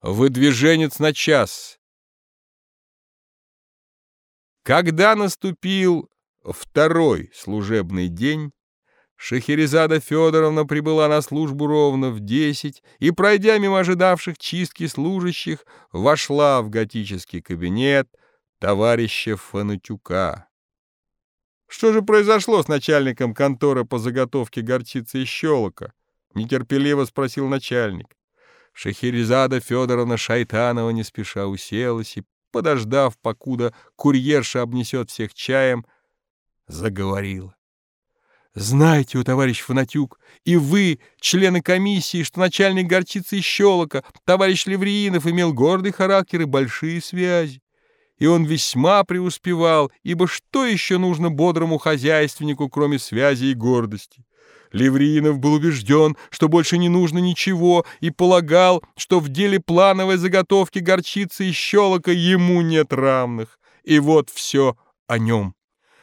Выдвиженец на час. Когда наступил второй служебный день, Шахерезада Федоровна прибыла на службу ровно в десять и, пройдя мимо ожидавших чистки служащих, вошла в готический кабинет товарища Фанатюка. Что же произошло с начальником конторы по заготовке горчицы и щелока? Нетерпеливо спросил начальник. Шахерезада Федоровна Шайтанова не спеша уселась и, подождав, покуда курьерша обнесет всех чаем, заговорила. Знаете, у товарищ Фанатюк, и вы, члены комиссии, что начальник горчицы и щелока, товарищ Левриинов, имел гордый характер и большие связи. И он весьма преуспевал, ибо что еще нужно бодрому хозяйственнику, кроме связи и гордости? Левриинов был убежден, что больше не нужно ничего, и полагал, что в деле плановой заготовки горчицы и щелока ему нет равных. И вот все о нем.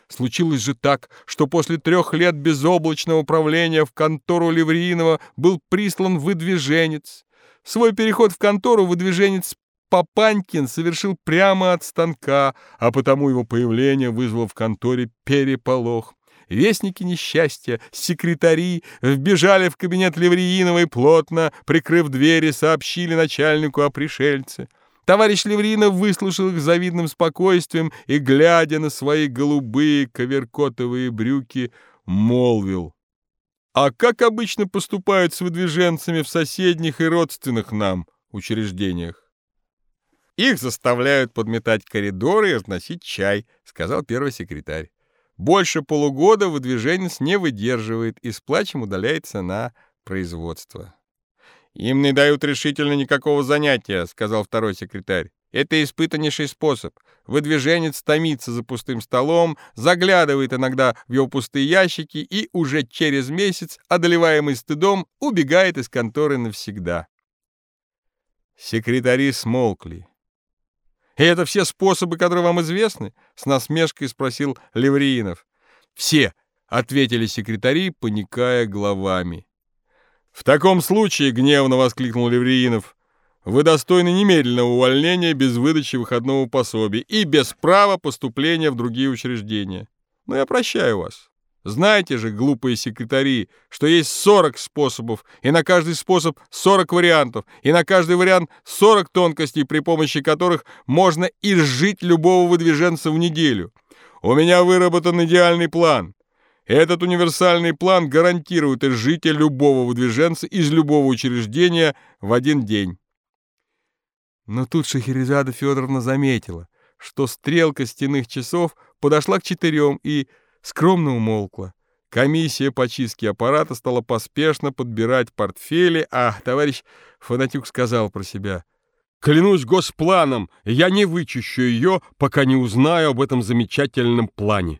Случилось же так, что после трех лет безоблачного управления в контору Левриинова был прислан выдвиженец. Свой переход в контору выдвиженец Папанькин совершил прямо от станка, а потому его появление вызвало в конторе переполох. Вестники несчастья, секретари вбежали в кабинет Леврииновой плотно, прикрыв двери, сообщили начальнику о пришельце. Товарищ Левринов выслушал их завидным спокойствием и, глядя на свои голубые коверкотовые брюки, молвил. «А как обычно поступают с выдвиженцами в соседних и родственных нам учреждениях?» «Их заставляют подметать коридоры и разносить чай», — сказал первый секретарь. Больше полугода выдвиженец не выдерживает и с плачем удаляется на производство. «Им не дают решительно никакого занятия», — сказал второй секретарь. «Это испытаннейший способ. Выдвиженец томится за пустым столом, заглядывает иногда в его пустые ящики и уже через месяц, одолеваемый стыдом, убегает из конторы навсегда». Секретари смолкли. И это все способы, которые вам известны? С насмешкой спросил Левриинов. Все, ответили секретари, поникая головами. В таком случае, гневно воскликнул Левриинов, вы достойны немедленного увольнения без выдачи выходного пособия и без права поступления в другие учреждения. Но я прощаю вас. Знаете же, глупые секретари, что есть 40 способов, и на каждый способ 40 вариантов, и на каждый вариант 40 тонкостей, при помощи которых можно изжить любого выдвиженца в неделю. У меня выработан идеальный план. Этот универсальный план гарантирует изжитие любого выдвиженца из любого учреждения в один день. Но тут Шахерезада Федоровна заметила, что стрелка стенных часов подошла к четырем и скромно умолкла. Комиссия по чистке аппарата стала поспешно подбирать портфели, а товарищ Фанатюк сказал про себя. «Клянусь госпланом, я не вычищу ее, пока не узнаю об этом замечательном плане».